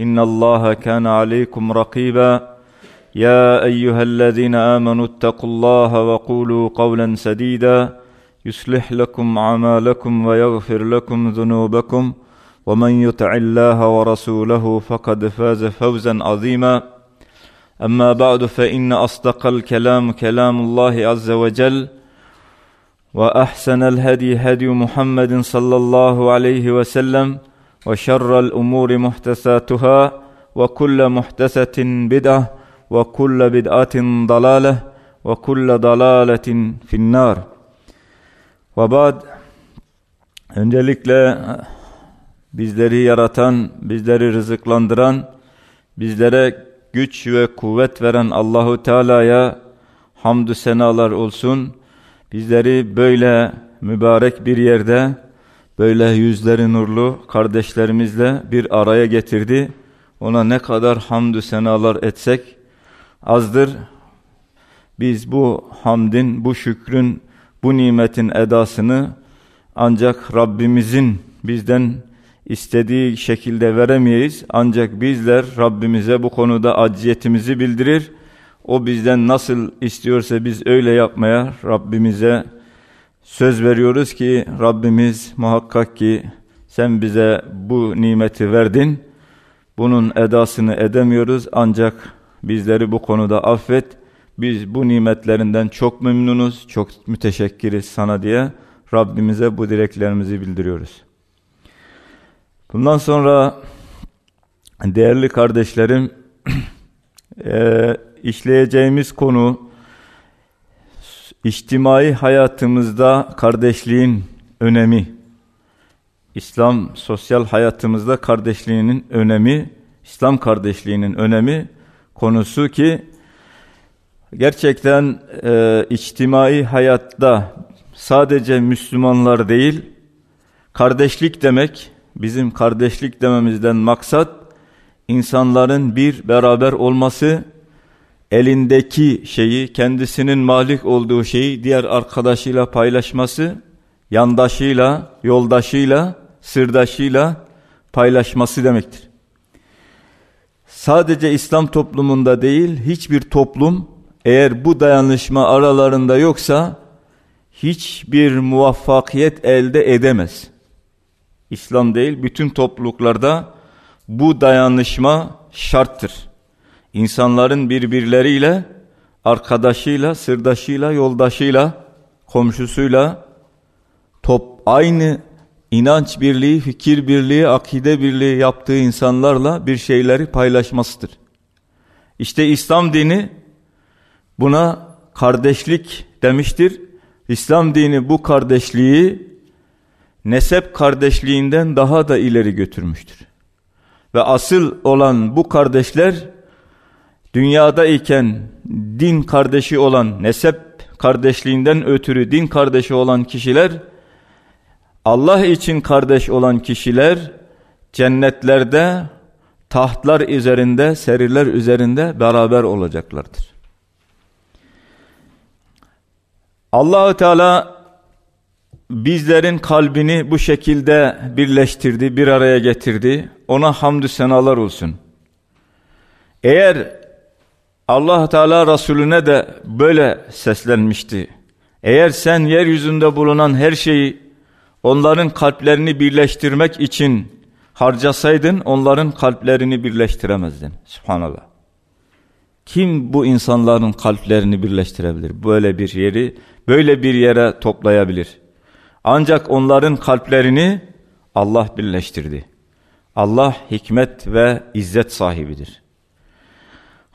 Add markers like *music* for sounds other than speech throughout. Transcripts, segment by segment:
إن الله كان عليكم رقيبا. يا أيها الذين آمنوا اتقوا الله وقولوا قولا سديدا. يصلح لكم أعمالكم ويغفر لكم ذنوبكم. ومن يطع الله ورسوله فقد فاز فوزا عظيما. أما بعد فإن أصدق الكلام كلام الله عز وجل وأحسن الهدي هدي محمد صلى الله عليه وسلم وشر الامور محدثاتها وكل محدثه بدعه وكل بدعه ضلاله وكل ضلاله في النار وبعد öncelikle bizleri yaratan, bizleri rızıklandıran, bizlere güç ve kuvvet veren Allahu Teala'ya hamdü senalar olsun bizleri böyle mübarek bir yerde böyle yüzleri nurlu kardeşlerimizle bir araya getirdi. Ona ne kadar hamdü senalar etsek azdır. Biz bu hamdin, bu şükrün, bu nimetin edasını ancak Rabbimizin bizden istediği şekilde veremeyiz. Ancak bizler Rabbimize bu konuda acziyetimizi bildirir o bizden nasıl istiyorsa biz öyle yapmaya Rabbimize söz veriyoruz ki Rabbimiz muhakkak ki sen bize bu nimeti verdin. Bunun edasını edemiyoruz ancak bizleri bu konuda affet. Biz bu nimetlerinden çok memnunuz, çok müteşekkiriz sana diye Rabbimize bu dileklerimizi bildiriyoruz. Bundan sonra değerli kardeşlerim *clears throat* e, işleyeceğimiz konu içtimai hayatımızda kardeşliğin önemi. İslam sosyal hayatımızda kardeşliğinin önemi, İslam kardeşliğinin önemi konusu ki gerçekten e, içtimai hayatta sadece Müslümanlar değil, kardeşlik demek, bizim kardeşlik dememizden maksat insanların bir beraber olması, elindeki şeyi, kendisinin malik olduğu şeyi diğer arkadaşıyla paylaşması, yandaşıyla, yoldaşıyla, sırdaşıyla paylaşması demektir. Sadece İslam toplumunda değil, hiçbir toplum eğer bu dayanışma aralarında yoksa hiçbir muvaffakiyet elde edemez. İslam değil, bütün topluluklarda bu dayanışma şarttır. İnsanların birbirleriyle, arkadaşıyla, sırdaşıyla, yoldaşıyla, komşusuyla top aynı inanç birliği, fikir birliği, akide birliği yaptığı insanlarla bir şeyleri paylaşmasıdır. İşte İslam dini buna kardeşlik demiştir. İslam dini bu kardeşliği nesep kardeşliğinden daha da ileri götürmüştür. Ve asıl olan bu kardeşler dünyada iken din kardeşi olan nesep kardeşliğinden ötürü din kardeşi olan kişiler Allah için kardeş olan kişiler cennetlerde tahtlar üzerinde seriler üzerinde beraber olacaklardır. Allahu Teala bizlerin kalbini bu şekilde birleştirdi, bir araya getirdi. Ona hamdü senalar olsun. Eğer Allah Teala Resulüne de böyle seslenmişti. Eğer sen yeryüzünde bulunan her şeyi onların kalplerini birleştirmek için harcasaydın onların kalplerini birleştiremezdin. Subhanallah. Kim bu insanların kalplerini birleştirebilir? Böyle bir yeri, böyle bir yere toplayabilir. Ancak onların kalplerini Allah birleştirdi. Allah hikmet ve izzet sahibidir.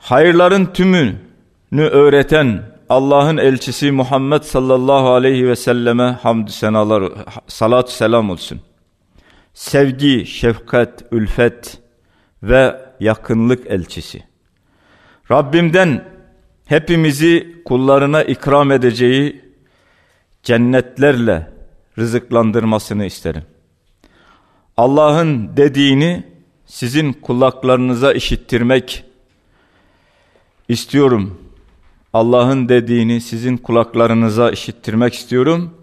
Hayırların tümünü öğreten Allah'ın elçisi Muhammed sallallahu aleyhi ve selleme hamdü senalar, salat selam olsun. Sevgi, şefkat, ülfet ve yakınlık elçisi. Rabbimden hepimizi kullarına ikram edeceği cennetlerle rızıklandırmasını isterim. Allah'ın dediğini sizin kulaklarınıza işittirmek istiyorum. Allah'ın dediğini sizin kulaklarınıza işittirmek istiyorum.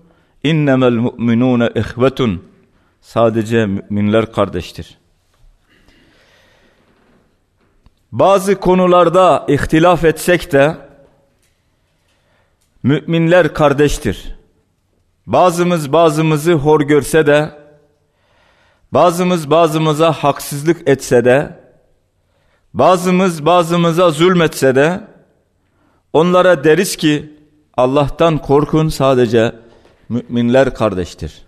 İnnemel mu'minune ihvetun. Sadece müminler kardeştir. Bazı konularda ihtilaf etsek de müminler kardeştir. Bazımız bazımızı hor görse de bazımız bazımıza haksızlık etse de bazımız bazımıza zulmetse de onlara deriz ki Allah'tan korkun sadece müminler kardeştir.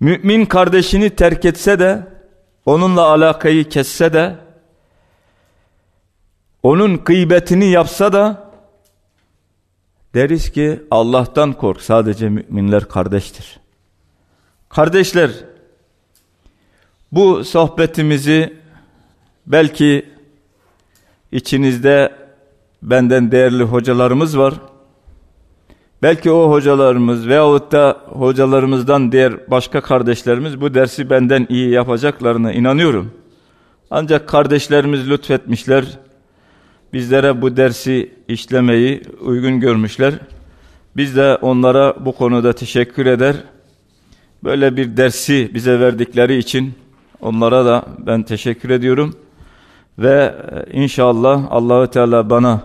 Mümin kardeşini terk etse de onunla alakayı kesse de onun gıybetini yapsa da deriz ki Allah'tan kork sadece müminler kardeştir. Kardeşler bu sohbetimizi belki içinizde benden değerli hocalarımız var. Belki o hocalarımız veyahut da hocalarımızdan diğer başka kardeşlerimiz bu dersi benden iyi yapacaklarına inanıyorum. Ancak kardeşlerimiz lütfetmişler bizlere bu dersi işlemeyi uygun görmüşler. Biz de onlara bu konuda teşekkür eder. Böyle bir dersi bize verdikleri için onlara da ben teşekkür ediyorum. Ve e, inşallah Allahü Teala bana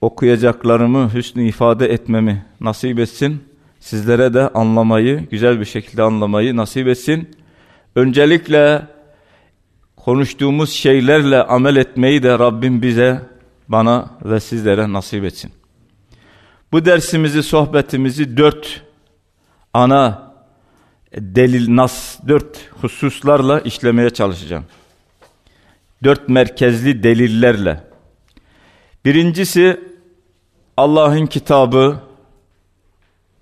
okuyacaklarımı hüsnü ifade etmemi nasip etsin. Sizlere de anlamayı, güzel bir şekilde anlamayı nasip etsin. Öncelikle konuştuğumuz şeylerle amel etmeyi de Rabbim bize, bana ve sizlere nasip etsin. Bu dersimizi, sohbetimizi dört ana delil, nas, dört hususlarla işlemeye çalışacağım. Dört merkezli delillerle. Birincisi Allah'ın kitabı,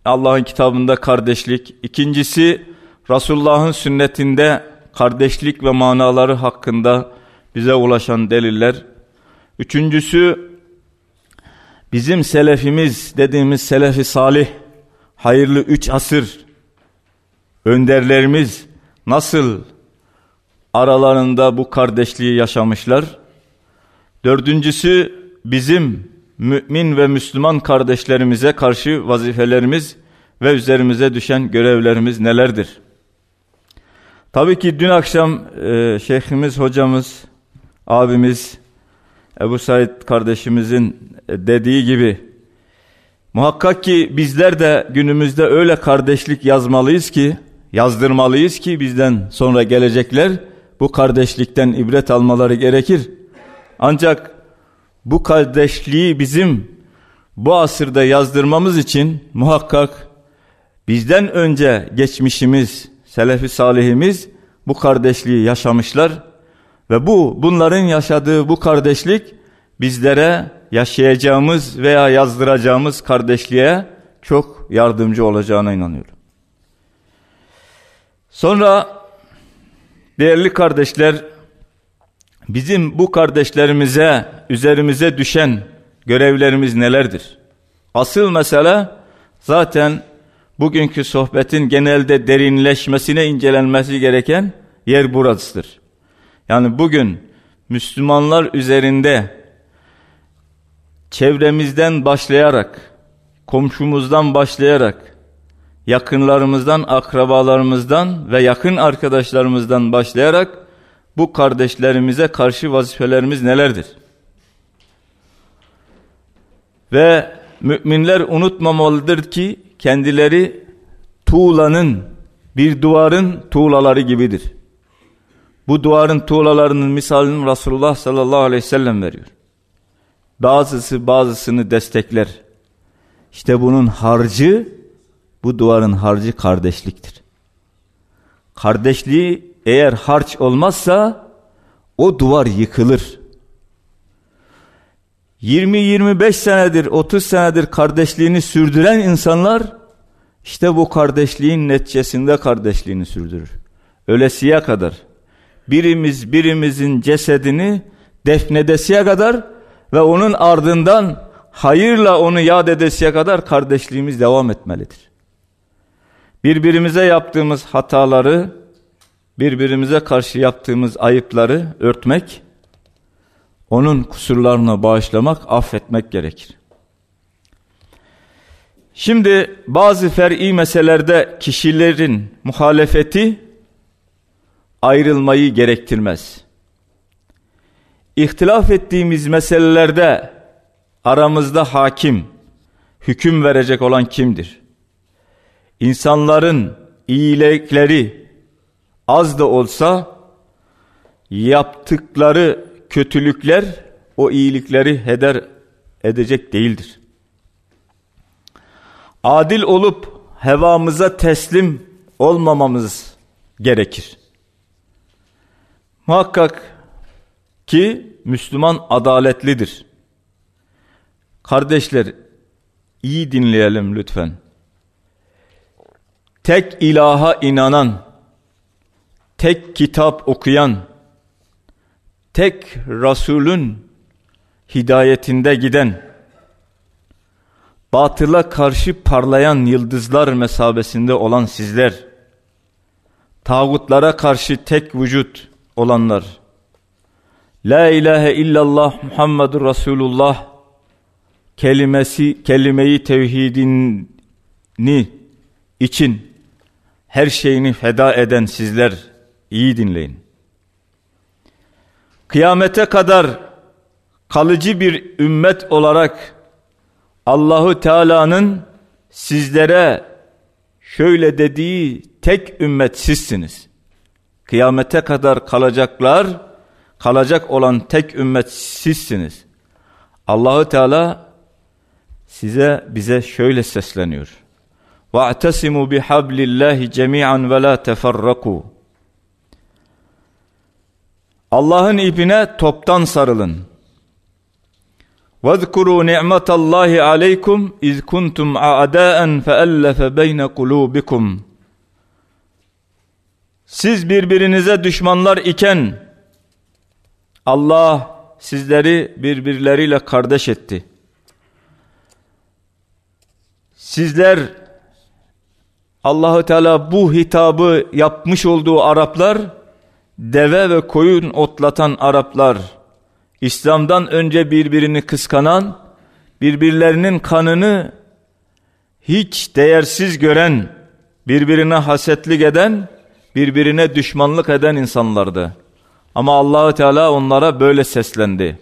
Allah'ın kitabında kardeşlik. İkincisi Resulullah'ın sünnetinde kardeşlik ve manaları hakkında bize ulaşan deliller. Üçüncüsü bizim selefimiz dediğimiz selefi salih, hayırlı üç asır önderlerimiz nasıl aralarında bu kardeşliği yaşamışlar. Dördüncüsü bizim mümin ve Müslüman kardeşlerimize karşı vazifelerimiz ve üzerimize düşen görevlerimiz nelerdir? Tabii ki dün akşam e, şeyhimiz, hocamız, abimiz Ebu Said kardeşimizin dediği gibi muhakkak ki bizler de günümüzde öyle kardeşlik yazmalıyız ki, yazdırmalıyız ki bizden sonra gelecekler bu kardeşlikten ibret almaları gerekir. Ancak bu kardeşliği bizim bu asırda yazdırmamız için muhakkak bizden önce geçmişimiz, Selefi salihimiz bu kardeşliği yaşamışlar ve bu bunların yaşadığı bu kardeşlik bizlere yaşayacağımız veya yazdıracağımız kardeşliğe çok yardımcı olacağına inanıyorum. Sonra değerli kardeşler bizim bu kardeşlerimize üzerimize düşen görevlerimiz nelerdir? Asıl mesele zaten bugünkü sohbetin genelde derinleşmesine incelenmesi gereken yer burasıdır. Yani bugün Müslümanlar üzerinde çevremizden başlayarak, komşumuzdan başlayarak, yakınlarımızdan, akrabalarımızdan ve yakın arkadaşlarımızdan başlayarak bu kardeşlerimize karşı vazifelerimiz nelerdir? Ve müminler unutmamalıdır ki kendileri tuğlanın bir duvarın tuğlaları gibidir. Bu duvarın tuğlalarının misalini Resulullah sallallahu aleyhi ve sellem veriyor. Bazısı bazısını destekler. İşte bunun harcı, bu duvarın harcı kardeşliktir. Kardeşliği eğer harç olmazsa o duvar yıkılır. 20-25 senedir, 30 senedir kardeşliğini sürdüren insanlar işte bu kardeşliğin neticesinde kardeşliğini sürdürür. Ölesiye kadar birimiz birimizin cesedini defnedesiye kadar ve onun ardından hayırla onu yad edesiye kadar kardeşliğimiz devam etmelidir. Birbirimize yaptığımız hataları, birbirimize karşı yaptığımız ayıpları örtmek, onun kusurlarını bağışlamak, affetmek gerekir. Şimdi bazı fer'i meselelerde kişilerin muhalefeti ayrılmayı gerektirmez. İhtilaf ettiğimiz meselelerde aramızda hakim, hüküm verecek olan kimdir? İnsanların iyilikleri az da olsa yaptıkları kötülükler o iyilikleri heder edecek değildir. Adil olup hevamıza teslim olmamamız gerekir. Muhakkak ki Müslüman adaletlidir. Kardeşler iyi dinleyelim lütfen. Tek ilaha inanan, tek kitap okuyan, tek Resulün hidayetinde giden, batıla karşı parlayan yıldızlar mesabesinde olan sizler, tağutlara karşı tek vücut olanlar, La ilahe illallah Muhammedur Resulullah kelimesi, kelimeyi tevhidini için her şeyini feda eden sizler iyi dinleyin. Kıyamete kadar kalıcı bir ümmet olarak Allahu Teala'nın sizlere şöyle dediği tek ümmet sizsiniz. Kıyamete kadar kalacaklar, kalacak olan tek ümmet sizsiniz. Allahu Teala size bize şöyle sesleniyor. وَاَعْتَسِمُوا بِحَبْلِ اللّٰهِ جَمِيعًا وَلَا تَفَرَّقُوا Allah'ın ipine toptan sarılın. وَاذْكُرُوا نِعْمَةَ اللّٰهِ عَلَيْكُمْ اِذْ كُنْتُمْ عَدَاءً فَأَلَّفَ بَيْنَ قُلُوبِكُمْ Siz birbirinize düşmanlar iken Allah sizleri birbirleriyle kardeş etti. Sizler Allahu Teala bu hitabı yapmış olduğu Araplar deve ve koyun otlatan Araplar İslam'dan önce birbirini kıskanan birbirlerinin kanını hiç değersiz gören birbirine hasetlik eden birbirine düşmanlık eden insanlardı. Ama Allahu Teala onlara böyle seslendi.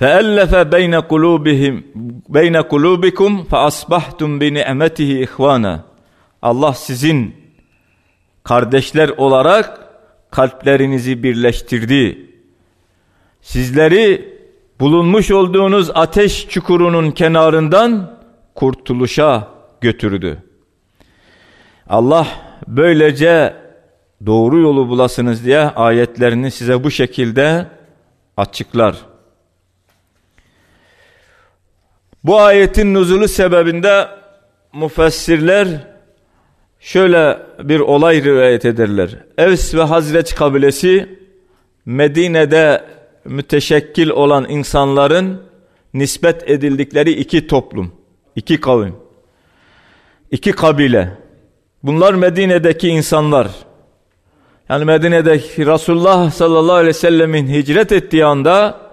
فَأَلَّفَ بَيْنَ قُلُوبِهِمْ بَيْنَ قُلُوبِكُمْ فَأَصْبَحْتُمْ بِنِعْمَتِهِ اِخْوَانًا Allah sizin kardeşler olarak kalplerinizi birleştirdi. Sizleri bulunmuş olduğunuz ateş çukurunun kenarından kurtuluşa götürdü. Allah böylece doğru yolu bulasınız diye ayetlerini size bu şekilde açıklar. Bu ayetin nuzulu sebebinde müfessirler şöyle bir olay rivayet ederler. Evs ve Hazreç kabilesi Medine'de müteşekkil olan insanların nispet edildikleri iki toplum, iki kavim, iki kabile. Bunlar Medine'deki insanlar. Yani Medine'deki Resulullah sallallahu aleyhi ve sellemin hicret ettiği anda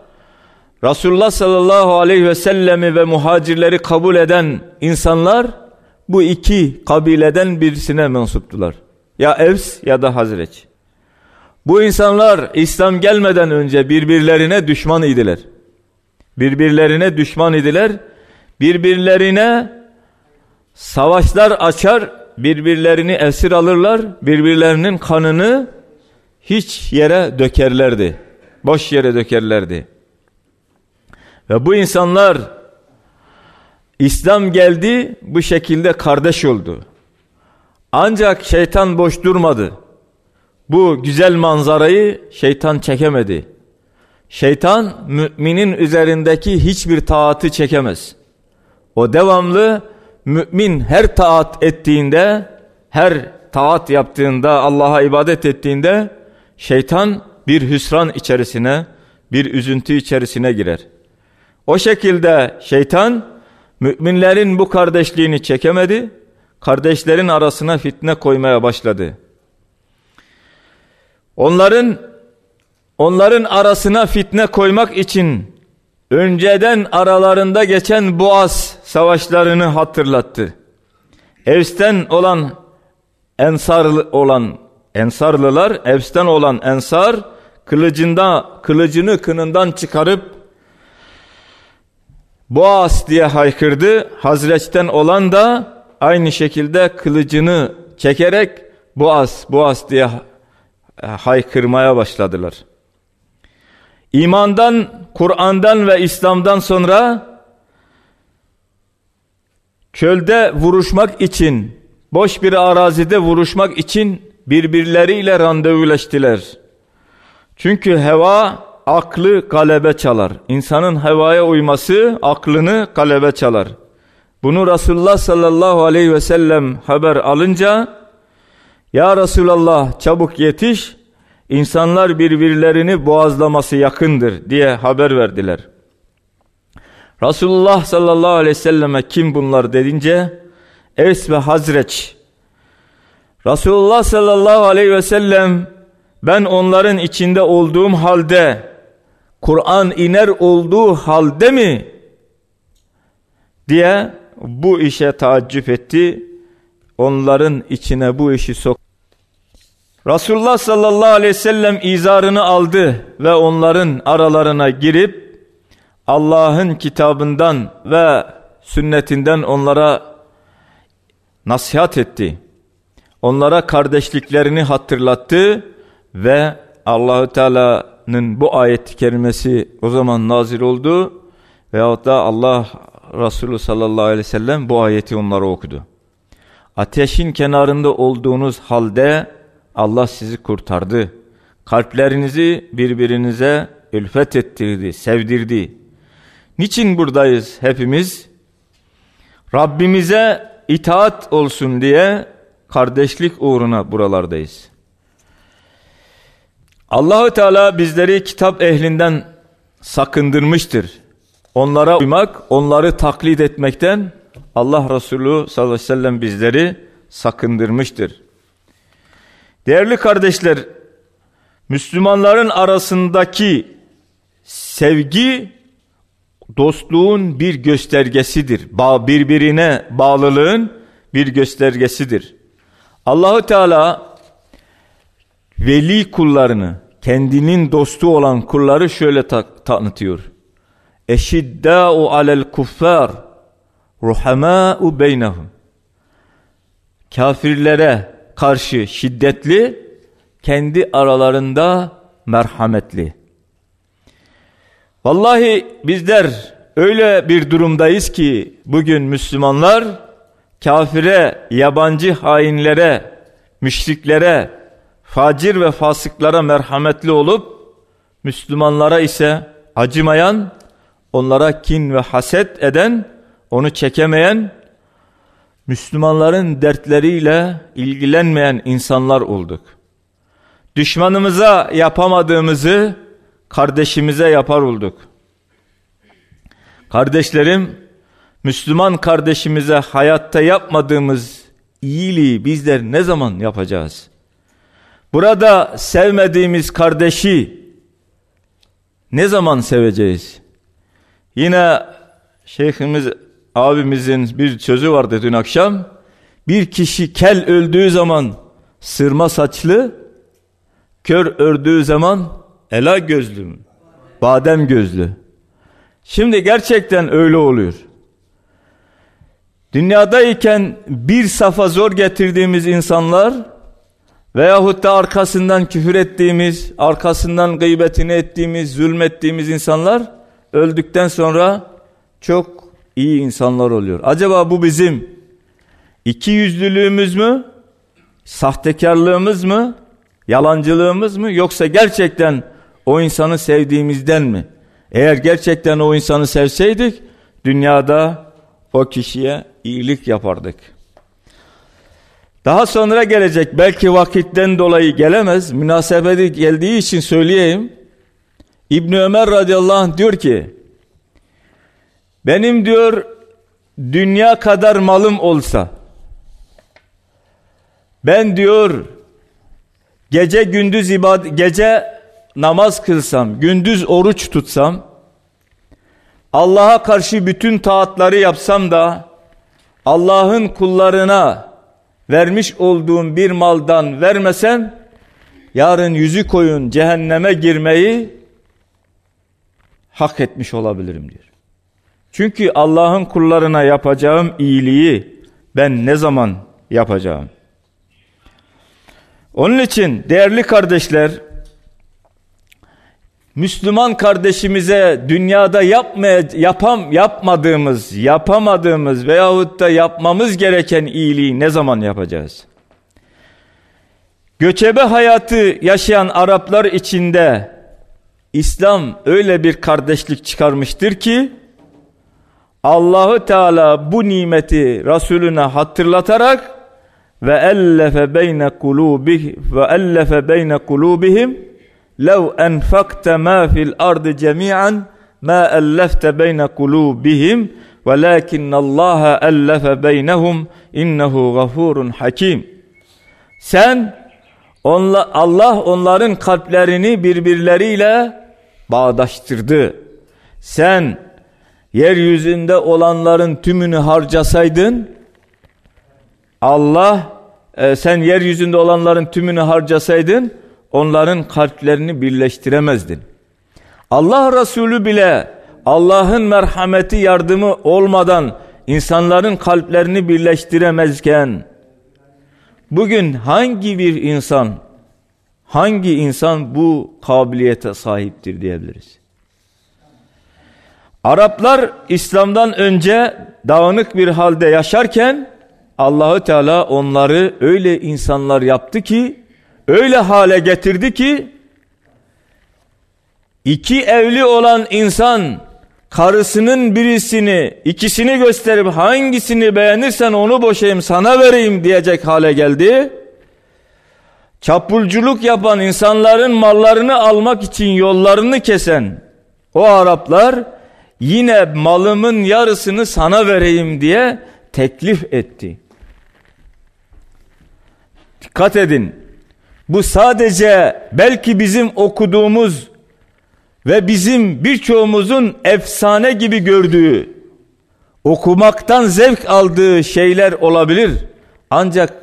Resulullah sallallahu aleyhi ve sellemi ve muhacirleri kabul eden insanlar bu iki kabileden birisine mensuptular. Ya Evs ya da Hazreç. Bu insanlar İslam gelmeden önce birbirlerine düşman idiler. Birbirlerine düşman idiler. Birbirlerine savaşlar açar birbirlerini esir alırlar, birbirlerinin kanını hiç yere dökerlerdi. Boş yere dökerlerdi. Ve bu insanlar İslam geldi bu şekilde kardeş oldu. Ancak şeytan boş durmadı. Bu güzel manzarayı şeytan çekemedi. Şeytan müminin üzerindeki hiçbir taatı çekemez. O devamlı mümin her taat ettiğinde, her taat yaptığında, Allah'a ibadet ettiğinde şeytan bir hüsran içerisine, bir üzüntü içerisine girer. O şekilde şeytan müminlerin bu kardeşliğini çekemedi, kardeşlerin arasına fitne koymaya başladı. Onların onların arasına fitne koymak için önceden aralarında geçen Boğaz savaşlarını hatırlattı. Evs'ten olan Ensarlı olan Ensarlılar, Evs'ten olan Ensar kılıcında kılıcını kınından çıkarıp Boğaz diye haykırdı. Hazreç'ten olan da aynı şekilde kılıcını çekerek Boğaz, Boğaz diye haykırmaya başladılar. İmandan, Kur'an'dan ve İslam'dan sonra çölde vuruşmak için, boş bir arazide vuruşmak için birbirleriyle randevuleştiler. Çünkü heva aklı galebe çalar. İnsanın hevaya uyması aklını galebe çalar. Bunu Resulullah sallallahu aleyhi ve sellem haber alınca Ya Resulallah çabuk yetiş insanlar birbirlerini boğazlaması yakındır diye haber verdiler. Resulullah sallallahu aleyhi ve selleme kim bunlar dedince Evs ve Hazreç Resulullah sallallahu aleyhi ve sellem ben onların içinde olduğum halde Kur'an iner olduğu halde mi diye bu işe taaccüp etti. Onların içine bu işi sok. Resulullah sallallahu aleyhi ve sellem izarını aldı ve onların aralarına girip Allah'ın kitabından ve sünnetinden onlara nasihat etti. Onlara kardeşliklerini hatırlattı ve Allahü Teala'nın bu ayet-i kerimesi o zaman nazil oldu veyahut da Allah Resulü sallallahu aleyhi ve sellem bu ayeti onlara okudu. Ateşin kenarında olduğunuz halde Allah sizi kurtardı. Kalplerinizi birbirinize ülfet ettirdi, sevdirdi. Niçin buradayız hepimiz? Rabbimize itaat olsun diye kardeşlik uğruna buralardayız. Allahü Teala bizleri kitap ehlinden sakındırmıştır. Onlara uymak, onları taklit etmekten Allah Resulü sallallahu aleyhi ve sellem bizleri sakındırmıştır. Değerli kardeşler, Müslümanların arasındaki sevgi dostluğun bir göstergesidir. Birbirine bağlılığın bir göstergesidir. Allahu Teala veli kullarını, kendinin dostu olan kulları şöyle ta tanıtıyor. Eşiddâ'u alel kuffar ruhamâ'u beynehum. Kafirlere karşı şiddetli, kendi aralarında merhametli. Vallahi bizler öyle bir durumdayız ki bugün Müslümanlar kafire, yabancı hainlere, müşriklere, facir ve fasıklara merhametli olup Müslümanlara ise acımayan, onlara kin ve haset eden, onu çekemeyen, Müslümanların dertleriyle ilgilenmeyen insanlar olduk. Düşmanımıza yapamadığımızı kardeşimize yapar olduk. Kardeşlerim, Müslüman kardeşimize hayatta yapmadığımız iyiliği bizler ne zaman yapacağız? Burada sevmediğimiz kardeşi ne zaman seveceğiz? Yine şeyhimiz abimizin bir sözü vardı dün akşam. Bir kişi kel öldüğü zaman sırma saçlı, kör ördüğü zaman ela gözlü? Badem gözlü. Şimdi gerçekten öyle oluyor. Dünyadayken bir safa zor getirdiğimiz insanlar veyahut da arkasından küfür ettiğimiz, arkasından gıybetini ettiğimiz, zulmettiğimiz insanlar öldükten sonra çok iyi insanlar oluyor. Acaba bu bizim iki yüzlülüğümüz mü? Sahtekarlığımız mı? Yalancılığımız mı? Yoksa gerçekten o insanı sevdiğimizden mi? Eğer gerçekten o insanı sevseydik dünyada o kişiye iyilik yapardık. Daha sonra gelecek belki vakitten dolayı gelemez münasebeti geldiği için söyleyeyim. İbni Ömer radıyallahu anh diyor ki benim diyor dünya kadar malım olsa ben diyor gece gündüz ibadet gece namaz kılsam, gündüz oruç tutsam, Allah'a karşı bütün taatları yapsam da Allah'ın kullarına vermiş olduğum bir maldan vermesem yarın yüzü koyun cehenneme girmeyi hak etmiş olabilirim diyor. Çünkü Allah'ın kullarına yapacağım iyiliği ben ne zaman yapacağım? Onun için değerli kardeşler Müslüman kardeşimize dünyada yapmaya, yapam, yapmadığımız, yapamadığımız veyahut da yapmamız gereken iyiliği ne zaman yapacağız? Göçebe hayatı yaşayan Araplar içinde İslam öyle bir kardeşlik çıkarmıştır ki Allahu Teala bu nimeti Resulüne hatırlatarak ve ellefe beyne kulubih ve ellefe beyne kulubihim لو أنفقت ما في الأرض جميعا ما ألفت بين قلوبهم ولكن الله ألف بينهم innehu gafurun hakim. Sen onla, Allah onların kalplerini birbirleriyle bağdaştırdı. Sen yeryüzünde olanların tümünü harcasaydın Allah e, sen yeryüzünde olanların tümünü harcasaydın onların kalplerini birleştiremezdin. Allah Resulü bile Allah'ın merhameti yardımı olmadan insanların kalplerini birleştiremezken bugün hangi bir insan hangi insan bu kabiliyete sahiptir diyebiliriz. Araplar İslam'dan önce dağınık bir halde yaşarken Allahü Teala onları öyle insanlar yaptı ki öyle hale getirdi ki iki evli olan insan karısının birisini ikisini gösterip hangisini beğenirsen onu boşayayım sana vereyim diyecek hale geldi. Çapulculuk yapan insanların mallarını almak için yollarını kesen o Araplar yine malımın yarısını sana vereyim diye teklif etti. Dikkat edin. Bu sadece belki bizim okuduğumuz ve bizim birçoğumuzun efsane gibi gördüğü, okumaktan zevk aldığı şeyler olabilir. Ancak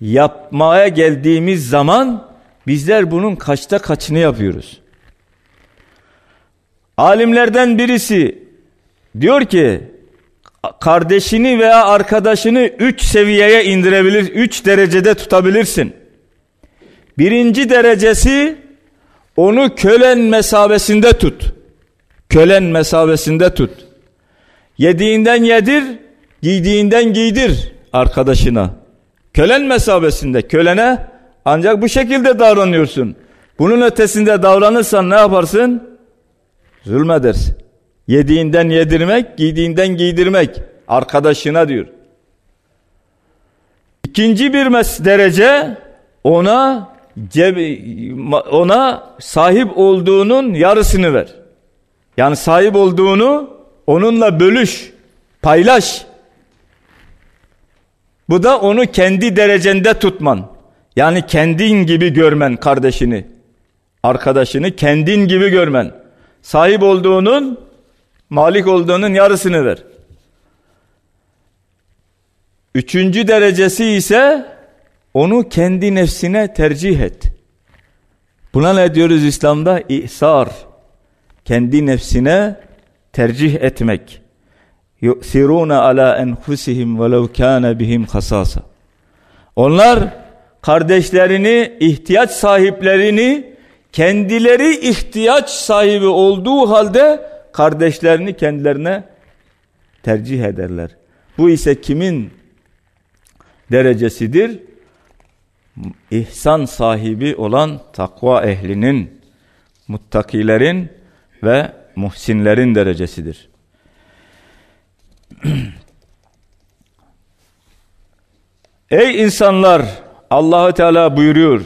yapmaya geldiğimiz zaman bizler bunun kaçta kaçını yapıyoruz. Alimlerden birisi diyor ki kardeşini veya arkadaşını üç seviyeye indirebilir, üç derecede tutabilirsin. Birinci derecesi onu kölen mesabesinde tut. Kölen mesabesinde tut. Yediğinden yedir, giydiğinden giydir arkadaşına. Kölen mesabesinde kölene ancak bu şekilde davranıyorsun. Bunun ötesinde davranırsan ne yaparsın? Zulmedersin. Yediğinden yedirmek, giydiğinden giydirmek arkadaşına diyor. İkinci bir derece ona ona sahip olduğunun yarısını ver. Yani sahip olduğunu onunla bölüş, paylaş. Bu da onu kendi derecende tutman. Yani kendin gibi görmen kardeşini, arkadaşını kendin gibi görmen. Sahip olduğunun, malik olduğunun yarısını ver. Üçüncü derecesi ise onu kendi nefsine tercih et. Buna ne diyoruz İslam'da? İhsar. Kendi nefsine tercih etmek. yu'siruna ala enfusihim velev kana bihim hasasa. Onlar kardeşlerini, ihtiyaç sahiplerini kendileri ihtiyaç sahibi olduğu halde kardeşlerini kendilerine tercih ederler. Bu ise kimin derecesidir? İhsan sahibi olan takva ehlinin, muttakilerin ve muhsinlerin derecesidir. *clears throat* Ey insanlar Allahu Teala buyuruyor.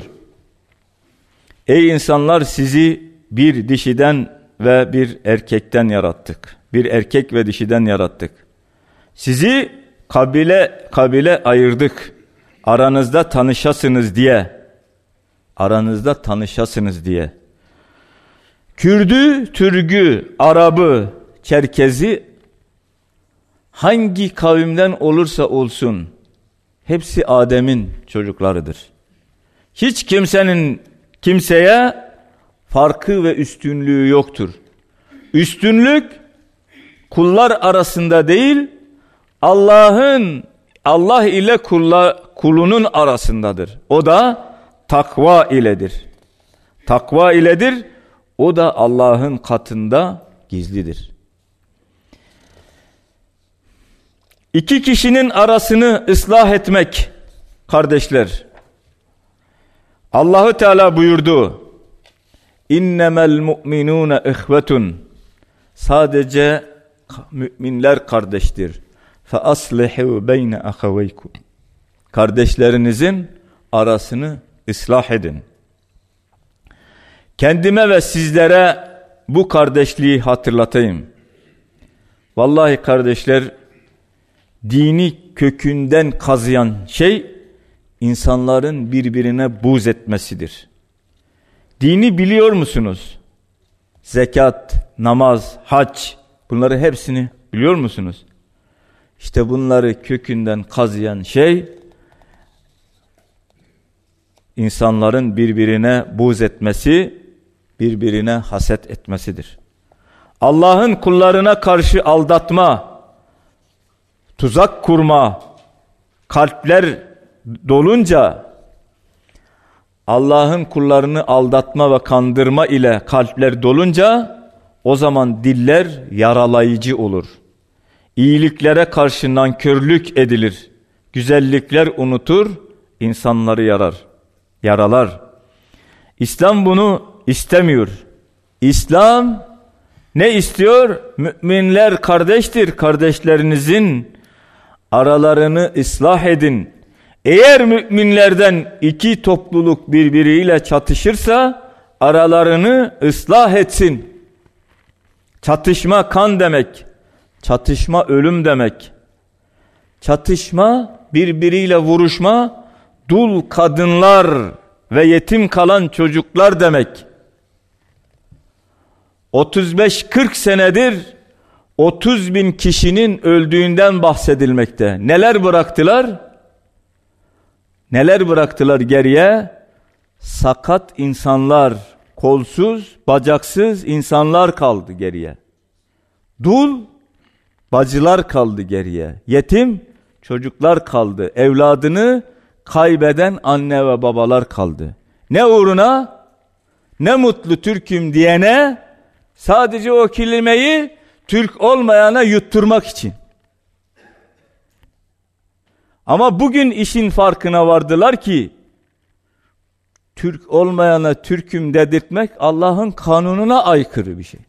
Ey insanlar sizi bir dişiden ve bir erkekten yarattık. Bir erkek ve dişiden yarattık. Sizi kabile kabile ayırdık. Aranızda tanışasınız diye. Aranızda tanışasınız diye. Kürdü, Türgü, Arabı, Çerkezi hangi kavimden olursa olsun hepsi Adem'in çocuklarıdır. Hiç kimsenin kimseye farkı ve üstünlüğü yoktur. Üstünlük kullar arasında değil Allah'ın Allah ile kulla, kulunun arasındadır. O da takva iledir. Takva iledir. O da Allah'ın katında gizlidir. İki kişinin arasını ıslah etmek kardeşler. Allahu Teala buyurdu. İnnemel mu'minune ihvetun. Sadece müminler kardeştir. Fe aslihu beyne ahaveykum. Kardeşlerinizin arasını ıslah edin. Kendime ve sizlere bu kardeşliği hatırlatayım. Vallahi kardeşler dini kökünden kazıyan şey insanların birbirine buz etmesidir. Dini biliyor musunuz? Zekat, namaz, hac bunları hepsini biliyor musunuz? İşte bunları kökünden kazıyan şey insanların birbirine buz etmesi, birbirine haset etmesidir. Allah'ın kullarına karşı aldatma, tuzak kurma, kalpler dolunca Allah'ın kullarını aldatma ve kandırma ile kalpler dolunca o zaman diller yaralayıcı olur. İyiliklere karşı nankörlük edilir. Güzellikler unutur, insanları yarar, yaralar. İslam bunu istemiyor. İslam ne istiyor? Müminler kardeştir. Kardeşlerinizin aralarını ıslah edin. Eğer müminlerden iki topluluk birbiriyle çatışırsa aralarını ıslah etsin. Çatışma kan demek. Çatışma ölüm demek. Çatışma birbiriyle vuruşma dul kadınlar ve yetim kalan çocuklar demek. 35-40 senedir 30 bin kişinin öldüğünden bahsedilmekte. Neler bıraktılar? Neler bıraktılar geriye? Sakat insanlar, kolsuz, bacaksız insanlar kaldı geriye. Dul, bacılar kaldı geriye. Yetim, çocuklar kaldı. Evladını kaybeden anne ve babalar kaldı. Ne uğruna? Ne mutlu Türk'üm diyene sadece o kelimeyi Türk olmayana yutturmak için. Ama bugün işin farkına vardılar ki Türk olmayana Türk'üm dedirtmek Allah'ın kanununa aykırı bir şey.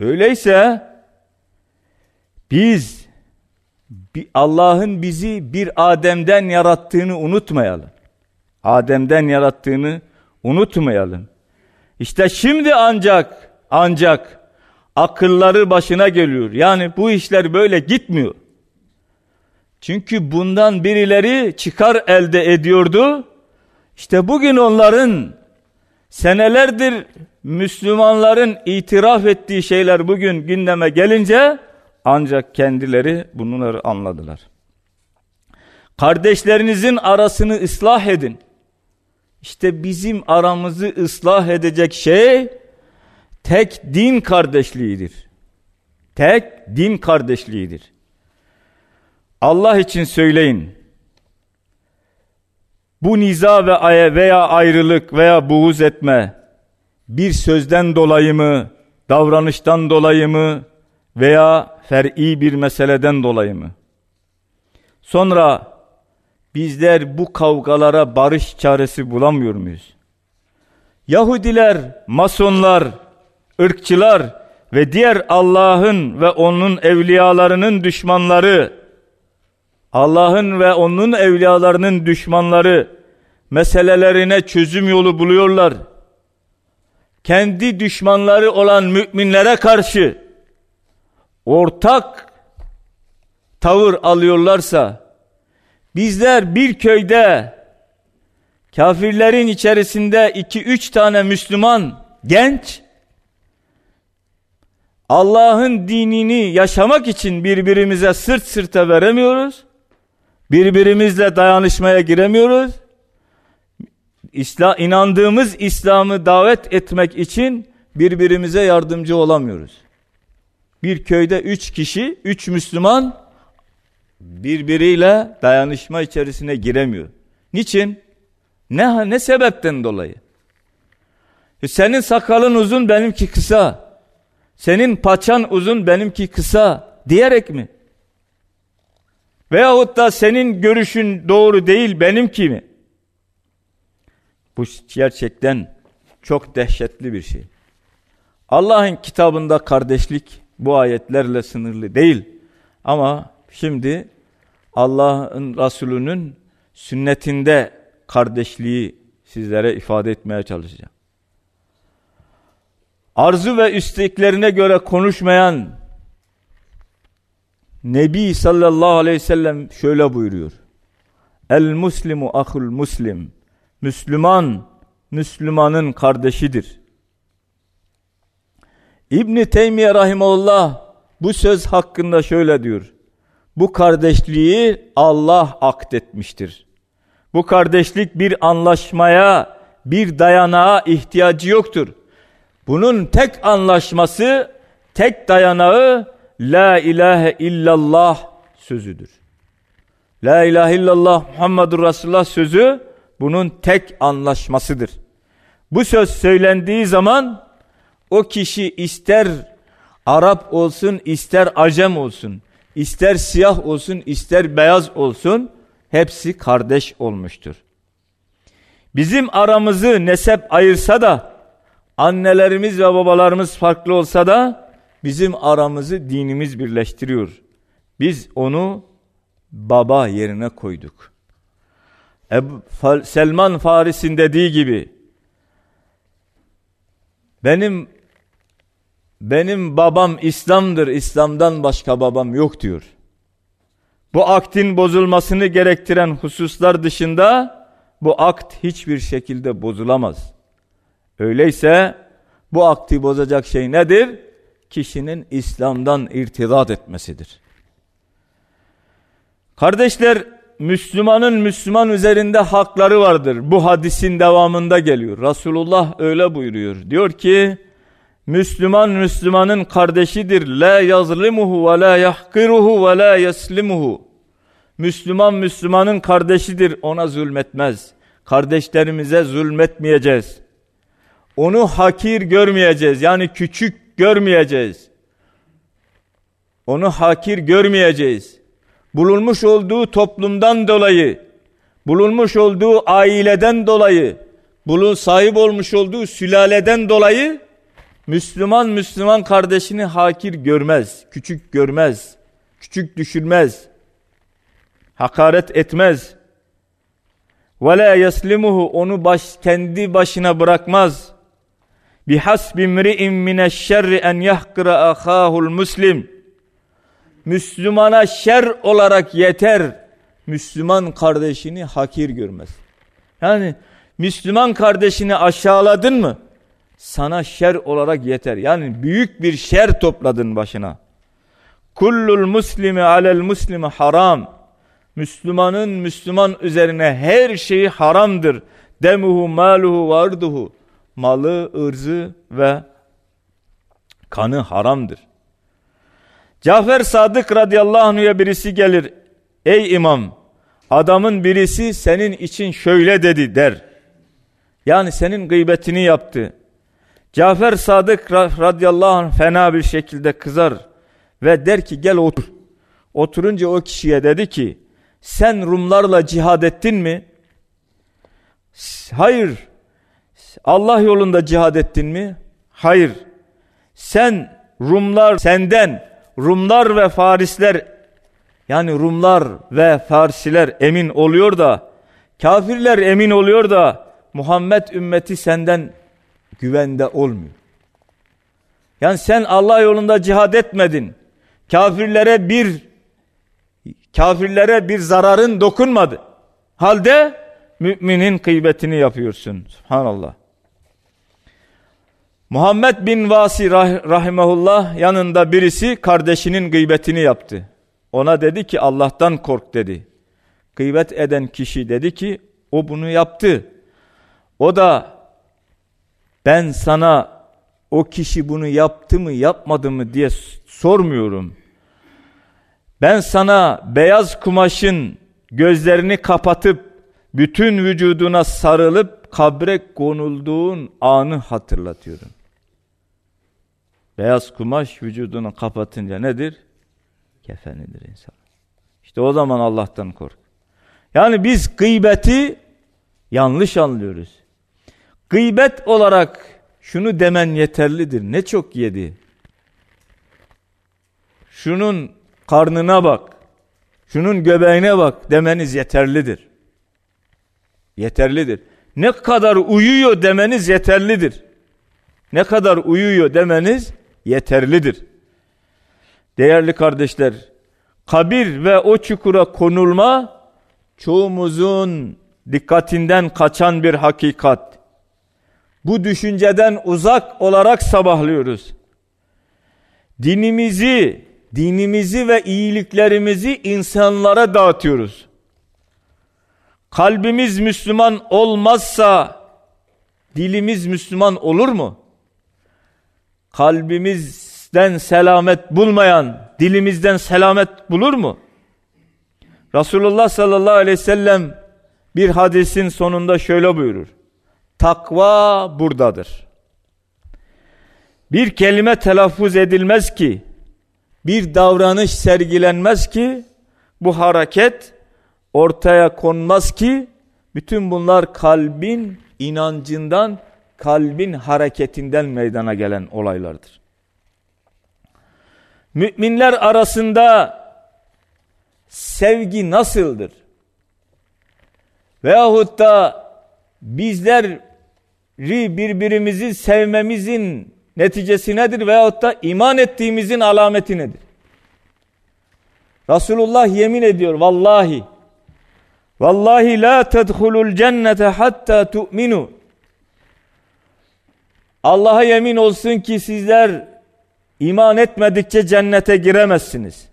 Öyleyse biz Allah'ın bizi bir Adem'den yarattığını unutmayalım. Adem'den yarattığını unutmayalım. İşte şimdi ancak ancak akılları başına geliyor. Yani bu işler böyle gitmiyor. Çünkü bundan birileri çıkar elde ediyordu. İşte bugün onların senelerdir Müslümanların itiraf ettiği şeyler bugün gündeme gelince ancak kendileri bunları anladılar. Kardeşlerinizin arasını ıslah edin. İşte bizim aramızı ıslah edecek şey tek din kardeşliğidir. Tek din kardeşliğidir. Allah için söyleyin. Bu niza ve veya ayrılık veya buğuz etme bir sözden dolayı mı, davranıştan dolayı mı veya fer'i bir meseleden dolayı mı? Sonra bizler bu kavgalara barış çaresi bulamıyor muyuz? Yahudiler, masonlar, ırkçılar ve diğer Allah'ın ve onun evliyalarının düşmanları, Allah'ın ve onun evliyalarının düşmanları meselelerine çözüm yolu buluyorlar. Kendi düşmanları olan müminlere karşı ortak tavır alıyorlarsa bizler bir köyde kafirlerin içerisinde iki üç tane Müslüman genç Allah'ın dinini yaşamak için birbirimize sırt sırta veremiyoruz. Birbirimizle dayanışmaya giremiyoruz. İsla, inandığımız İslam'ı davet etmek için birbirimize yardımcı olamıyoruz. Bir köyde üç kişi, üç Müslüman birbiriyle dayanışma içerisine giremiyor. Niçin? Ne, ne sebepten dolayı? E senin sakalın uzun benimki kısa. Senin paçan uzun benimki kısa diyerek mi? Veyahut da senin görüşün doğru değil benimki mi? Bu gerçekten çok dehşetli bir şey. Allah'ın kitabında kardeşlik bu ayetlerle sınırlı değil. Ama şimdi Allah'ın Resulü'nün sünnetinde kardeşliği sizlere ifade etmeye çalışacağım. Arzu ve isteklerine göre konuşmayan Nebi sallallahu aleyhi ve sellem şöyle buyuruyor. El muslimu ahul muslim. Müslüman, Müslümanın kardeşidir. İbni Teymiye Rahimullah bu söz hakkında şöyle diyor. Bu kardeşliği Allah akdetmiştir. Bu kardeşlik bir anlaşmaya, bir dayanağa ihtiyacı yoktur. Bunun tek anlaşması, tek dayanağı La ilahe illallah sözüdür. La ilahe illallah Muhammedur Resulullah sözü bunun tek anlaşmasıdır. Bu söz söylendiği zaman o kişi ister Arap olsun, ister Acem olsun, ister siyah olsun, ister beyaz olsun, hepsi kardeş olmuştur. Bizim aramızı nesep ayırsa da, annelerimiz ve babalarımız farklı olsa da, bizim aramızı dinimiz birleştiriyor. Biz onu baba yerine koyduk. Ebu, Selman Faris'in dediği gibi benim benim babam İslam'dır. İslam'dan başka babam yok diyor. Bu aktin bozulmasını gerektiren hususlar dışında bu akt hiçbir şekilde bozulamaz. Öyleyse bu akti bozacak şey nedir? Kişinin İslam'dan irtidat etmesidir. Kardeşler Müslümanın Müslüman üzerinde hakları vardır. Bu hadisin devamında geliyor. Resulullah öyle buyuruyor. Diyor ki Müslüman Müslümanın kardeşidir. La yazlimuhu ve la yahkiruhu ve la yeslimuhu. Müslüman Müslümanın kardeşidir. Ona zulmetmez. Kardeşlerimize zulmetmeyeceğiz. Onu hakir görmeyeceğiz. Yani küçük görmeyeceğiz. Onu hakir görmeyeceğiz bulunmuş olduğu toplumdan dolayı, bulunmuş olduğu aileden dolayı, bulun sahip olmuş olduğu sülaleden dolayı Müslüman Müslüman kardeşini hakir görmez, küçük görmez, küçük düşürmez, hakaret etmez. Ve la yeslimuhu onu baş, kendi başına bırakmaz. Bihasbi mri'in mineşşerri en yahkira ahahul muslim. Müslümana şer olarak yeter. Müslüman kardeşini hakir görmez. Yani Müslüman kardeşini aşağıladın mı? Sana şer olarak yeter. Yani büyük bir şer topladın başına. Kullul muslimi alel muslimi haram. Müslümanın Müslüman üzerine her şeyi haramdır. Demuhu maluhu varduhu. Malı, ırzı ve kanı haramdır. Cafer Sadık radıyallahu anh'a birisi gelir. Ey imam adamın birisi senin için şöyle dedi der. Yani senin gıybetini yaptı. Cafer Sadık radıyallahu anh fena bir şekilde kızar ve der ki gel otur. Oturunca o kişiye dedi ki sen Rumlarla cihad ettin mi? Hayır. Allah yolunda cihad ettin mi? Hayır. Sen Rumlar senden Rumlar ve Farisler yani Rumlar ve Farsiler emin oluyor da kafirler emin oluyor da Muhammed ümmeti senden güvende olmuyor. Yani sen Allah yolunda cihad etmedin. Kafirlere bir kafirlere bir zararın dokunmadı. Halde müminin kıybetini yapıyorsun. Subhanallah. Muhammed bin Vasi rah rahimahullah yanında birisi kardeşinin gıybetini yaptı. Ona dedi ki Allah'tan kork dedi. Gıybet eden kişi dedi ki o bunu yaptı. O da ben sana o kişi bunu yaptı mı yapmadı mı diye sormuyorum. Ben sana beyaz kumaşın gözlerini kapatıp bütün vücuduna sarılıp kabre konulduğun anı hatırlatıyorum. Beyaz kumaş vücudunu kapatınca nedir? Kefenidir insan. İşte o zaman Allah'tan kork. Yani biz gıybeti yanlış anlıyoruz. Gıybet olarak şunu demen yeterlidir. Ne çok yedi. Şunun karnına bak. Şunun göbeğine bak demeniz yeterlidir. Yeterlidir. Ne kadar uyuyor demeniz yeterlidir. Ne kadar uyuyor demeniz yeterlidir. Değerli kardeşler, kabir ve o çukura konulma çoğumuzun dikkatinden kaçan bir hakikat. Bu düşünceden uzak olarak sabahlıyoruz. Dinimizi, dinimizi ve iyiliklerimizi insanlara dağıtıyoruz. Kalbimiz Müslüman olmazsa dilimiz Müslüman olur mu? Kalbimizden selamet bulmayan dilimizden selamet bulur mu? Resulullah sallallahu aleyhi ve sellem bir hadisin sonunda şöyle buyurur. Takva buradadır. Bir kelime telaffuz edilmez ki, bir davranış sergilenmez ki, bu hareket ortaya konmaz ki, bütün bunlar kalbin inancından, kalbin hareketinden meydana gelen olaylardır. Müminler arasında sevgi nasıldır? Veyahut da bizler birbirimizi sevmemizin neticesi nedir veyahut da iman ettiğimizin alameti nedir? Resulullah yemin ediyor vallahi vallahi la tedhulul cennete hatta tu'minu Allah'a yemin olsun ki sizler iman etmedikçe cennete giremezsiniz.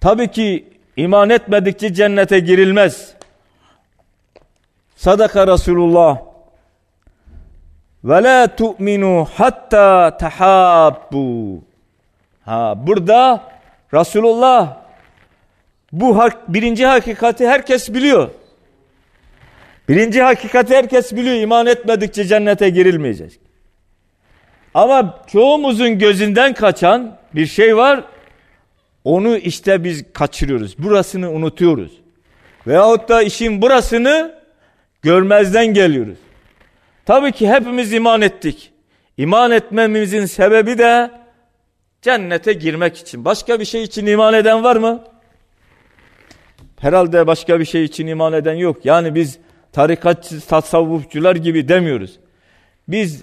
Tabii ki iman etmedikçe cennete girilmez. Sadaka Resulullah. Ve la tu'minu hatta tahabbu. Ha burada Resulullah bu hak, birinci hakikati herkes biliyor. Birinci hakikati herkes biliyor. İman etmedikçe cennete girilmeyecek. Ama çoğumuzun gözünden kaçan bir şey var. Onu işte biz kaçırıyoruz. Burasını unutuyoruz. Veyahut da işin burasını görmezden geliyoruz. Tabii ki hepimiz iman ettik. İman etmemizin sebebi de cennete girmek için. Başka bir şey için iman eden var mı? Herhalde başka bir şey için iman eden yok. Yani biz tarikatçı, tasavvufçular gibi demiyoruz. Biz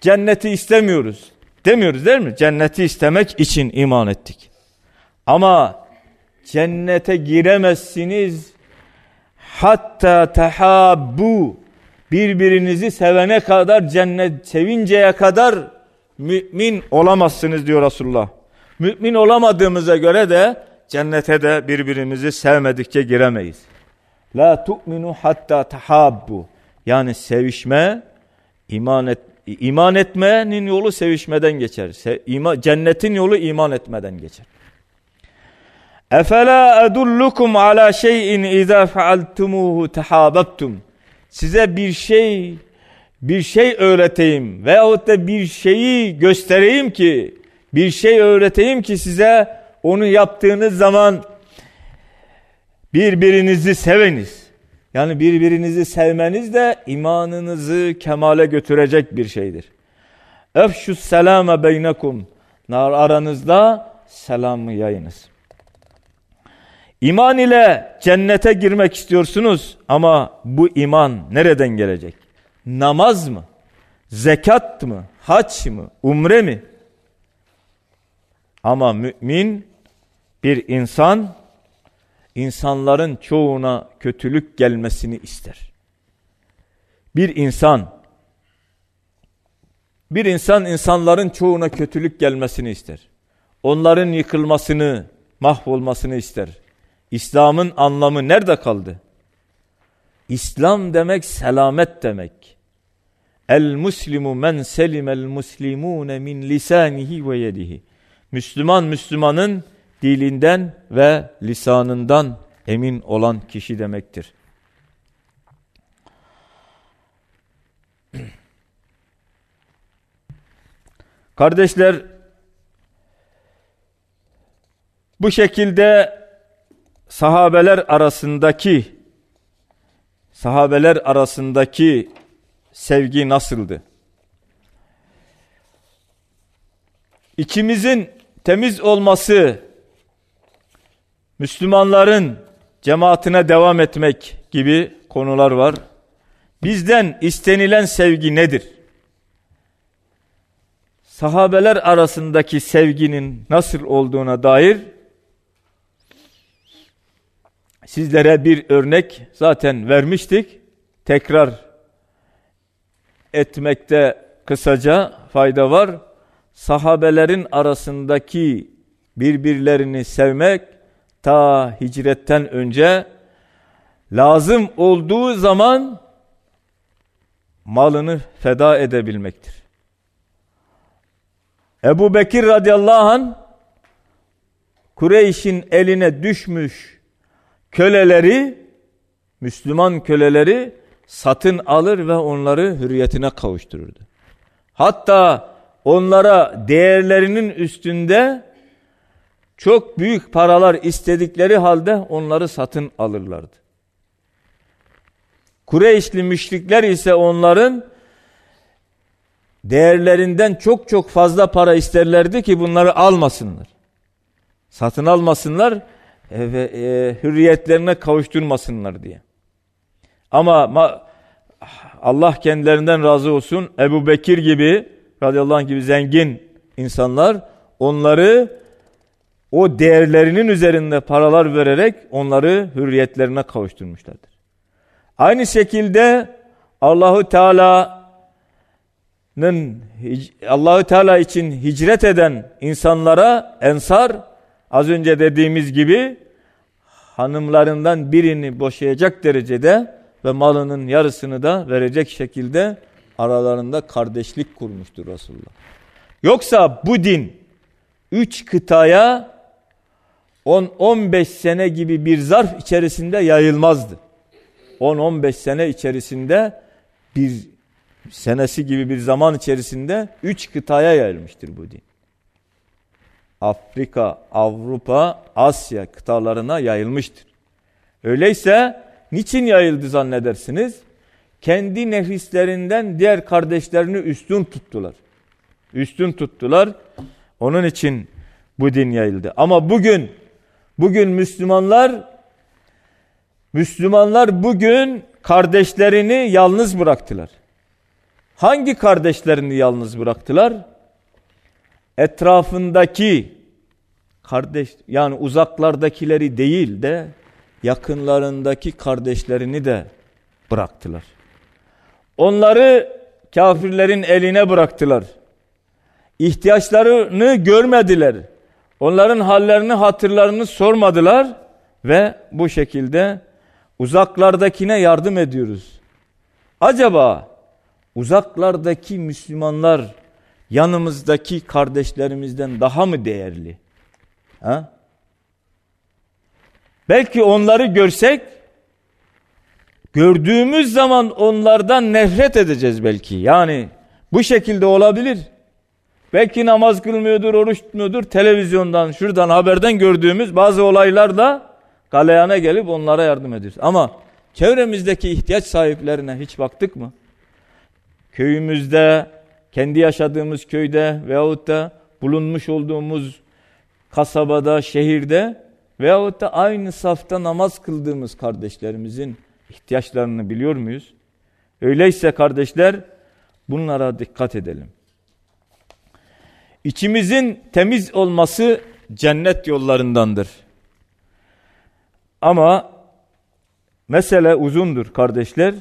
cenneti istemiyoruz. Demiyoruz değil mi? Cenneti istemek için iman ettik. Ama cennete giremezsiniz hatta tehabbu birbirinizi sevene kadar cennet sevinceye kadar mümin olamazsınız diyor Resulullah. Mümin olamadığımıza göre de cennete de birbirimizi sevmedikçe giremeyiz. La tu'minu hatta tahabbu. Yani sevişme, iman et, iman etmenin yolu sevişmeden geçer. Se, ima, cennetin yolu iman etmeden geçer. Efela edullukum ala şeyin iza faaltumuhu tehabbtum. Size bir şey bir şey öğreteyim veyahut da bir şeyi göstereyim ki bir şey öğreteyim ki size onu yaptığınız zaman birbirinizi seveniz. Yani birbirinizi sevmeniz de imanınızı kemale götürecek bir şeydir. Efşus selame beynekum. Aranızda selamı yayınız. İman ile cennete girmek istiyorsunuz ama bu iman nereden gelecek? Namaz mı? Zekat mı? Haç mı? Umre mi? Ama mümin bir insan insanların çoğuna kötülük gelmesini ister. Bir insan bir insan insanların çoğuna kötülük gelmesini ister. Onların yıkılmasını, mahvolmasını ister. İslam'ın anlamı nerede kaldı? İslam demek selamet demek. El muslimu men selimel muslimune min lisanihi ve yedihi. Müslüman Müslümanın dilinden ve lisanından emin olan kişi demektir. Kardeşler bu şekilde sahabeler arasındaki sahabeler arasındaki sevgi nasıldı? İçimizin temiz olması, Müslümanların cemaatine devam etmek gibi konular var. Bizden istenilen sevgi nedir? Sahabeler arasındaki sevginin nasıl olduğuna dair sizlere bir örnek zaten vermiştik. Tekrar etmekte kısaca fayda var. Sahabelerin arasındaki birbirlerini sevmek ta hicretten önce lazım olduğu zaman malını feda edebilmektir. Ebu Bekir radıyallahu an Kureyş'in eline düşmüş köleleri Müslüman köleleri satın alır ve onları hürriyetine kavuştururdu. Hatta onlara değerlerinin üstünde çok büyük paralar istedikleri halde onları satın alırlardı. Kureyşli müşrikler ise onların değerlerinden çok çok fazla para isterlerdi ki bunları almasınlar. Satın almasınlar ve e, hürriyetlerine kavuşturmasınlar diye. Ama ma, Allah kendilerinden razı olsun Ebu Bekir gibi radıyallahu anh gibi zengin insanlar onları o değerlerinin üzerinde paralar vererek onları hürriyetlerine kavuşturmuşlardır. Aynı şekilde Allahu Teala'nın Allahu Teala için hicret eden insanlara ensar az önce dediğimiz gibi hanımlarından birini boşayacak derecede ve malının yarısını da verecek şekilde aralarında kardeşlik kurmuştur Resulullah. Yoksa bu din üç kıtaya 10-15 sene gibi bir zarf içerisinde yayılmazdı. 10-15 sene içerisinde bir senesi gibi bir zaman içerisinde üç kıtaya yayılmıştır bu din. Afrika, Avrupa, Asya kıtalarına yayılmıştır. Öyleyse niçin yayıldı zannedersiniz? Kendi nefislerinden diğer kardeşlerini üstün tuttular. Üstün tuttular. Onun için bu din yayıldı. Ama bugün Bugün Müslümanlar Müslümanlar bugün kardeşlerini yalnız bıraktılar. Hangi kardeşlerini yalnız bıraktılar? Etrafındaki kardeş yani uzaklardakileri değil de yakınlarındaki kardeşlerini de bıraktılar. Onları kafirlerin eline bıraktılar. İhtiyaçlarını görmediler. Onların hallerini hatırlarını sormadılar ve bu şekilde uzaklardakine yardım ediyoruz. Acaba uzaklardaki Müslümanlar yanımızdaki kardeşlerimizden daha mı değerli? Ha? Belki onları görsek gördüğümüz zaman onlardan nefret edeceğiz belki. Yani bu şekilde olabilir. Belki namaz kılmıyordur, oruç tutmuyordur. Televizyondan, şuradan, haberden gördüğümüz bazı olaylarla galeyana gelip onlara yardım ediyoruz. Ama çevremizdeki ihtiyaç sahiplerine hiç baktık mı? Köyümüzde, kendi yaşadığımız köyde veyahut da bulunmuş olduğumuz kasabada, şehirde veyahut da aynı safta namaz kıldığımız kardeşlerimizin ihtiyaçlarını biliyor muyuz? Öyleyse kardeşler bunlara dikkat edelim. İçimizin temiz olması cennet yollarındandır. Ama mesele uzundur kardeşler.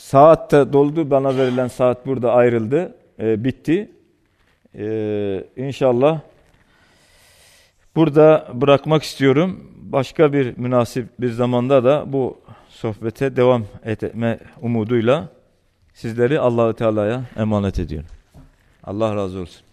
Saat de doldu. Bana verilen saat burada ayrıldı. E, bitti. E, inşallah burada bırakmak istiyorum. Başka bir münasip bir zamanda da bu sohbete devam etme umuduyla sizleri Allahü Teala'ya emanet ediyorum. Allah razı olsun.